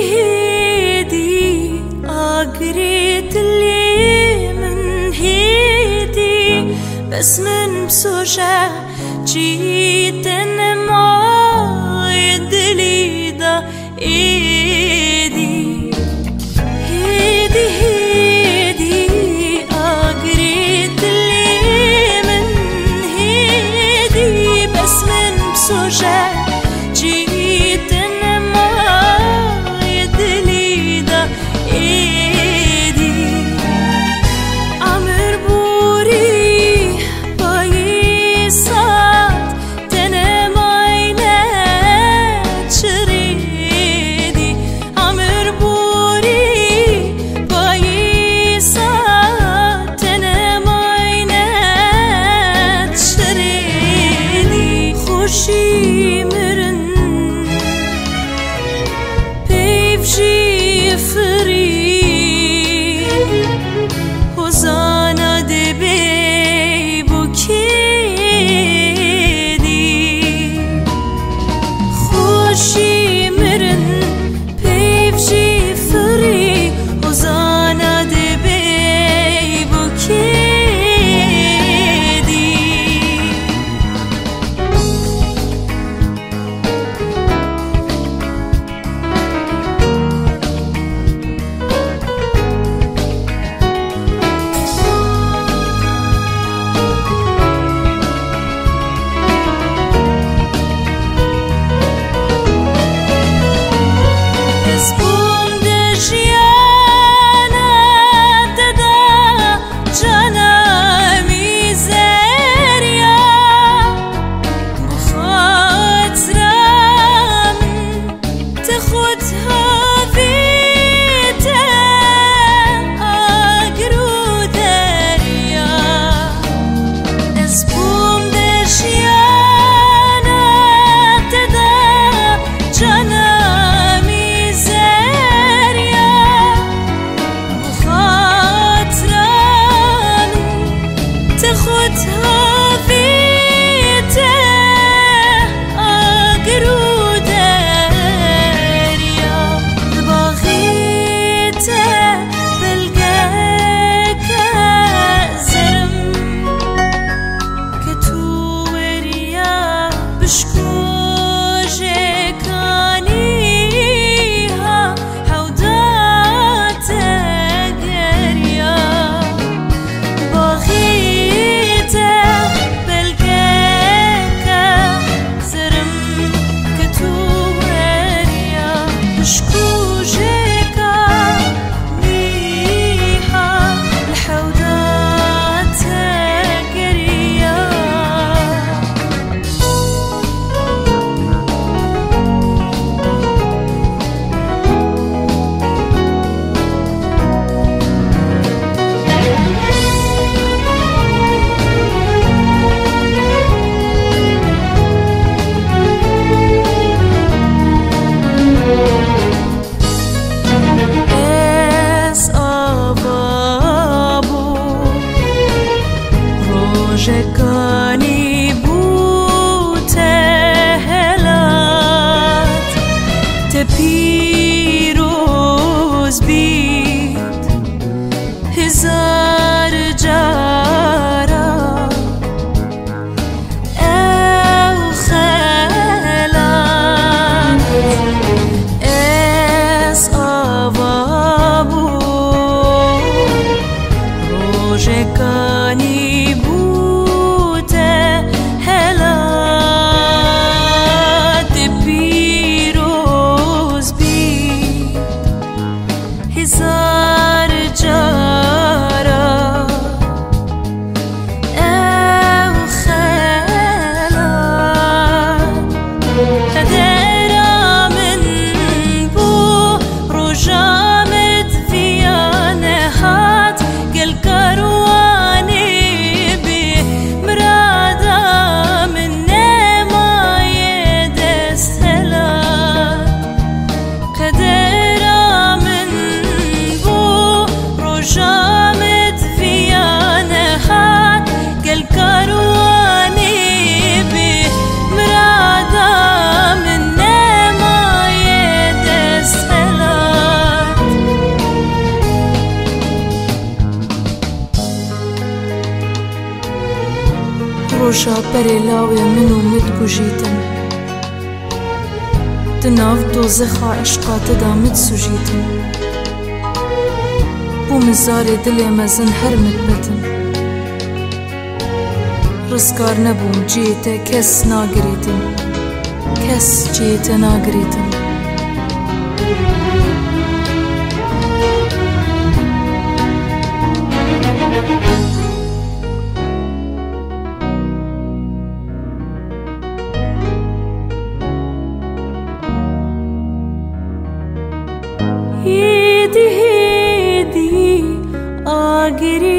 هيدي من بس من بسوشا جيت ان ما يدلي ده إيه sır ڕۆژا بەرێ لاوێ من و مت کوژیتم دناو دۆزەخا عشقاتەدا مت سوژیتم بوو مزارێ دلێ مەزن هەر مت بەتم ڕزگار نەبووم جێتە کەس ناگریتم کەس جێتە ناگریتم هيدي get it.